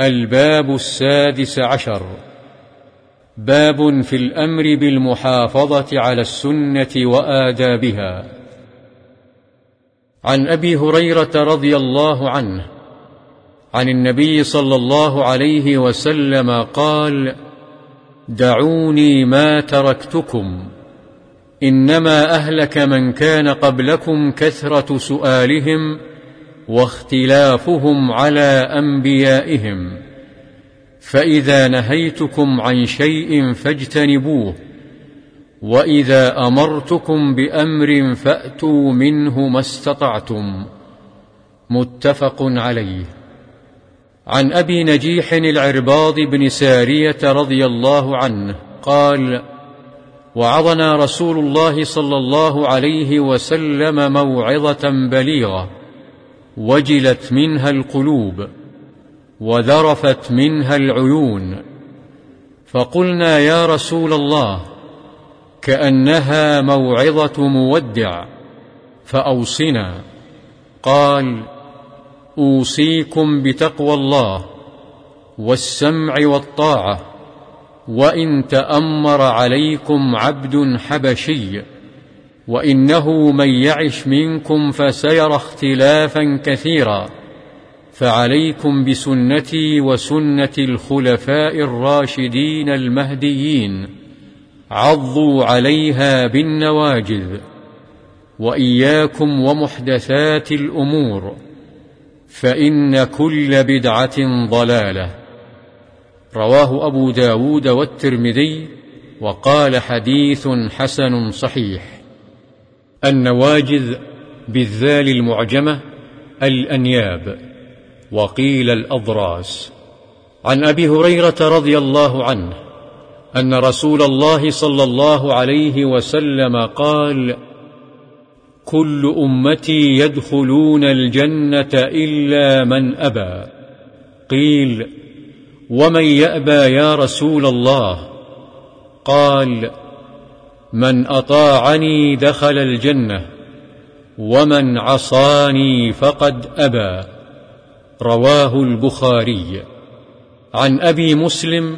الباب السادس عشر. باب في الأمر بالمحافظة على السنة وآدابها. عن أبي هريرة رضي الله عنه عن النبي صلى الله عليه وسلم قال دعوني ما تركتكم إنما أهلك من كان قبلكم كثرة سؤالهم واختلافهم على أنبيائهم. فإذا نهيتكم عن شيء فاجتنبوه وإذا أمرتكم بأمر فأتوا منه ما استطعتم. متفق عليه. عن أبي نجيح العرباض بن سارية رضي الله عنه قال وعظنا رسول الله صلى الله عليه وسلم موعظة بليغة. وجلت منها القلوب وذرفت منها العيون فقلنا يا رسول الله كأنها موعظة مودع فأوصنا قال أوصيكم بتقوى الله والسمع والطاعة وإن تأمر عليكم عبد حبشي وإنه من يعش منكم فسيرى اختلافا كثيرا. فعليكم بسنتي وسنة الخلفاء الراشدين المهديين. عضوا عليها بالنواجذ. وإياكم ومحدثات الأمور. فإن كل بدعة ضلالة. رواه أبو داود والترمذي وقال حديث حسن صحيح. النواجذ بالذال المعجمة الأنياب وقيل الأضراس. عن أبي هريرة رضي الله عنه أن رسول الله صلى الله عليه وسلم قال كل أمتي يدخلون الجنة إلا من أبى قيل ومن يأبى يا رسول الله؟ قال من أطاعني دخل الجنة ومن عصاني فقد أبى رواه البخاري. عن أبي مسلم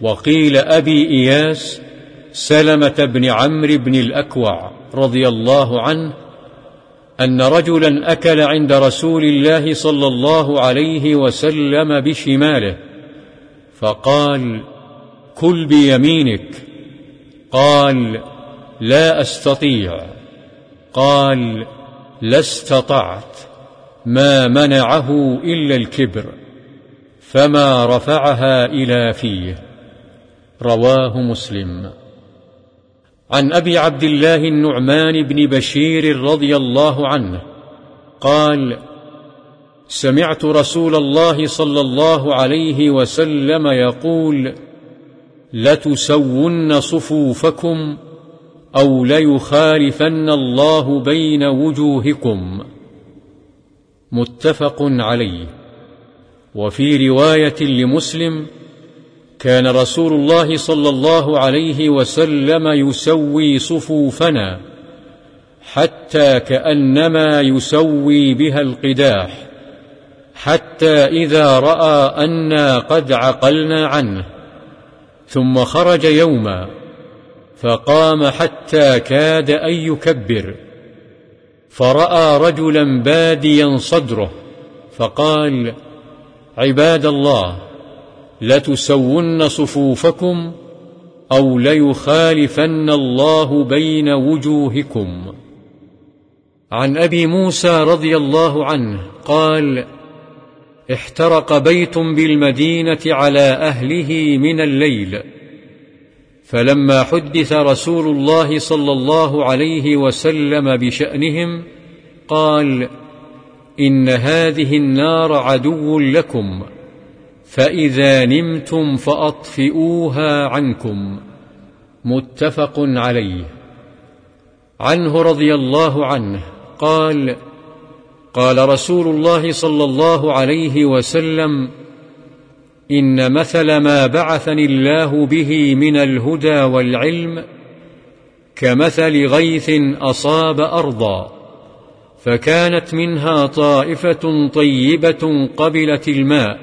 وقيل أبي إياس سلمة بن عمرو بن الأكوع رضي الله عنه أن رجلا أكل عند رسول الله صلى الله عليه وسلم بشماله فقال كل بيمينك قال لا أستطيع. قال لا استطعت. ما منعه إلا الكبر فما رفعها إلى فيه. رواه مسلم. عن أبي عبد الله النعمان بن بشير رضي الله عنه قال سمعت رسول الله صلى الله عليه وسلم يقول لتسون صفوفكم أو ليخالفن الله بين وجوهكم. متفق عليه. وفي رواية لمسلم كان رسول الله صلى الله عليه وسلم يسوي صفوفنا حتى كأنما يسوي بها القداح حتى إذا رأى أنا قد عقلنا عنه. ثم خرج يوما فقام حتى كاد أن يكبر فرأى رجلا باديا صدره فقال عباد الله لتسون صفوفكم أو ليخالفن الله بين وجوهكم. عن أبي موسى رضي الله عنه قال احترق بيت بالمدينة على أهله من الليل. فلما حدث رسول الله صلى الله عليه وسلم بشأنهم قال إن هذه النار عدو لكم فإذا نمتم فأطفئوها عنكم. متفق عليه. عنه رضي الله عنه قال قال رسول الله صلى الله عليه وسلم إن مثل ما بعثني الله به من الهدى والعلم كمثل غيث أصاب أرضا فكانت منها طائفة طيبة قبلت الماء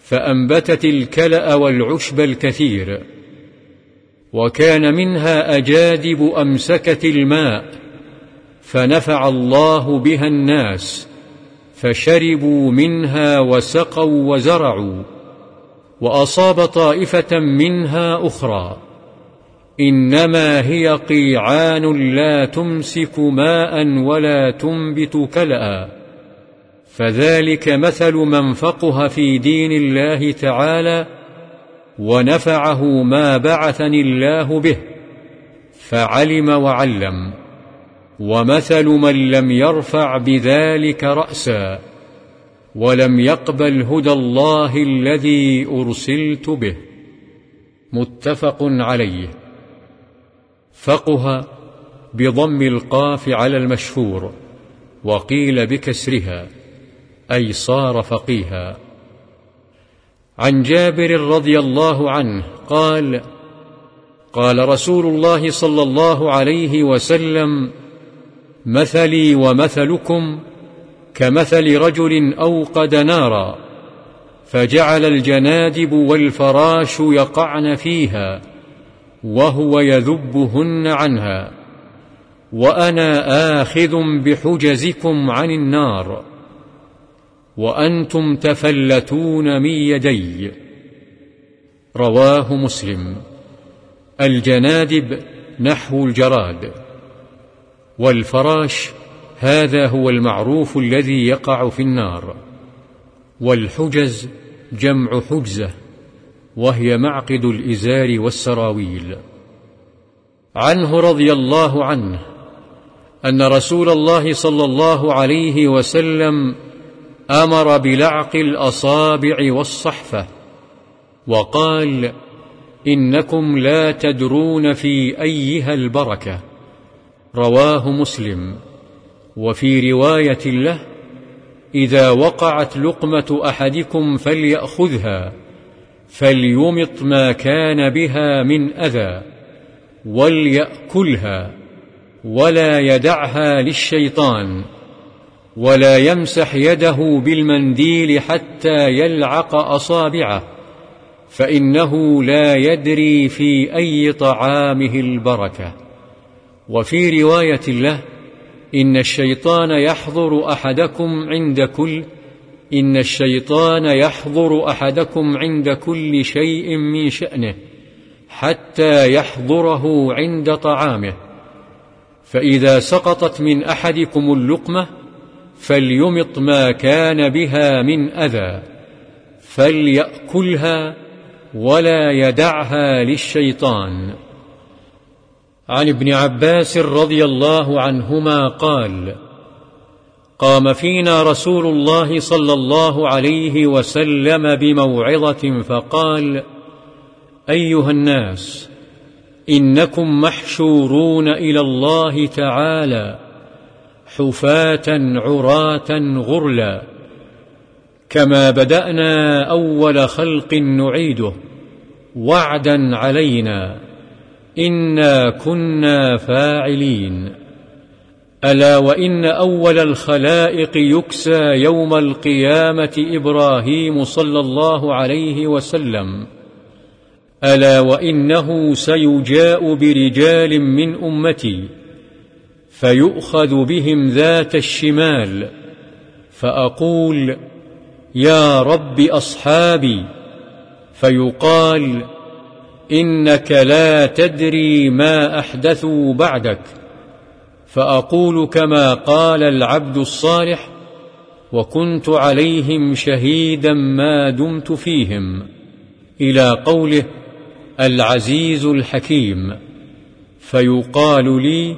فأنبتت الكلأ والعشب الكثير وكان منها أجادب أمسكت الماء فنفع الله بها الناس فشربوا منها وسقوا وزرعوا وأصاب طائفة منها أخرى. إنما هي قيعان لا تمسك ماء ولا تنبت كلأ. فذلك مثل من فقه في دين الله تعالى ونفعه ما بعثني الله به فعلم وعلم. ومثل من لم يرفع بذلك رأسا ولم يقبل هدى الله الذي أرسلت به. متفق عليه. فقه بضم القاف على المشهور وقيل بكسرها أي صار فقيها. عن جابر رضي الله عنه قال قال رسول الله صلى الله عليه وسلم مثلي ومثلكم كمثل رجل أوقد نارا فجعل الجنادب والفراش يقعن فيها وهو يذبهن عنها وأنا آخذ بحجزكم عن النار وأنتم تفلتون من يدي رواه مسلم الجنادب نحو الجراد والفراش هذا هو المعروف الذي يقع في النار. والحجز جمع حجزة وهي معقد الإزار والسراويل. عنه رضي الله عنه أن رسول الله صلى الله عليه وسلم أمر بلعق الأصابع والصحفة وقال إنكم لا تدرون في أيها البركة. رواه مسلم. وفي رواية له إذا وقعت لقمة أحدكم فليأخذها فليمط ما كان بها من أذى وليأكلها ولا يدعها للشيطان ولا يمسح يده بالمنديل حتى يلعق أصابعه فإنه لا يدري في أي طعامه البركة. وفي رواية له إن الشيطان يحضر أحدكم عند كل إن الشيطان يحضر أحدكم عند كل شيء من شأنه حتى يحضره عند طعامه. فإذا سقطت من أحدكم اللقمة فليمط ما كان بها من أذى فليأكلها ولا يدعها للشيطان. عن ابن عباس رضي الله عنهما قال قام فينا رسول الله صلى الله عليه وسلم بموعظة فقال أيها الناس إنكم محشورون إلى الله تعالى حفاة عراة غرلا كما بدأنا أول خلق نعيده وعدا علينا. إنا كنا فاعلين ألا وإن أول الخلائق يكسى يوم القيامة إبراهيم صلى الله عليه وسلم ألا وإنه سيجاء برجال من أمتي فيؤخذ بهم ذات الشمال فأقول يا رب أصحابي فيقال إنك لا تدري ما أحدثوا بعدك. فأقول كما قال العبد الصالح وكنت عليهم شهيدا ما دمت فيهم. إلى قوله العزيز الحكيم. فيقال لي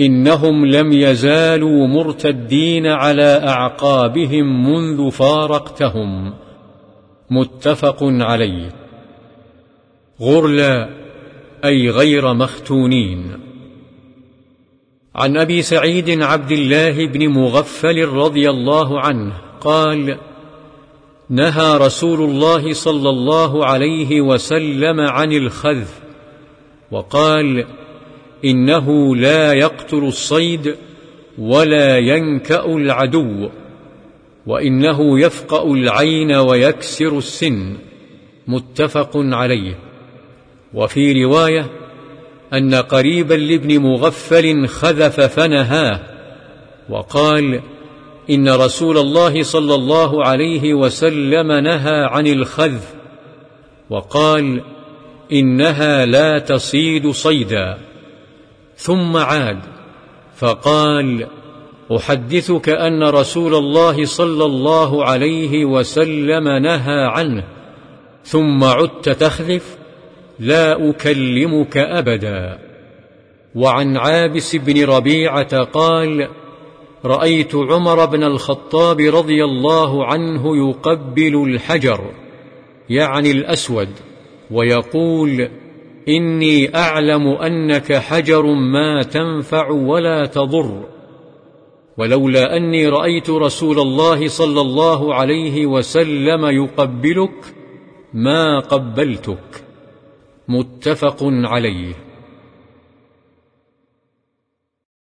إنهم لم يزالوا مرتدين على أعقابهم منذ فارقتهم. متفق عليه. غرلا أي غير مختونين. عن أبي سعيد عبد الله بن مغفل رضي الله عنه قال نهى رسول الله صلى الله عليه وسلم عن الخذف وقال إنه لا يقتل الصيد ولا ينكأ العدو وإنه يفقأ العين ويكسر السن. متفق عليه. وفي رواية أن قريبا لابن مغفل خذف فنهاه وقال إن رسول الله صلى الله عليه وسلم نهى عن الخذف وقال إنها لا تصيد صيدا ثم عاد فقال أحدثك أن رسول الله صلى الله عليه وسلم نهى عنه ثم عدت تخذف لا أكلمك أبدا. وعن عابس بن ربيعة قال رأيت عمر بن الخطاب رضي الله عنه يقبل الحجر يعني الأسود ويقول إني أعلم أنك حجر ما تنفع ولا تضر. ولولا أني رأيت رسول الله صلى الله عليه وسلم يقبلك ما قبلتك. متفق عليه.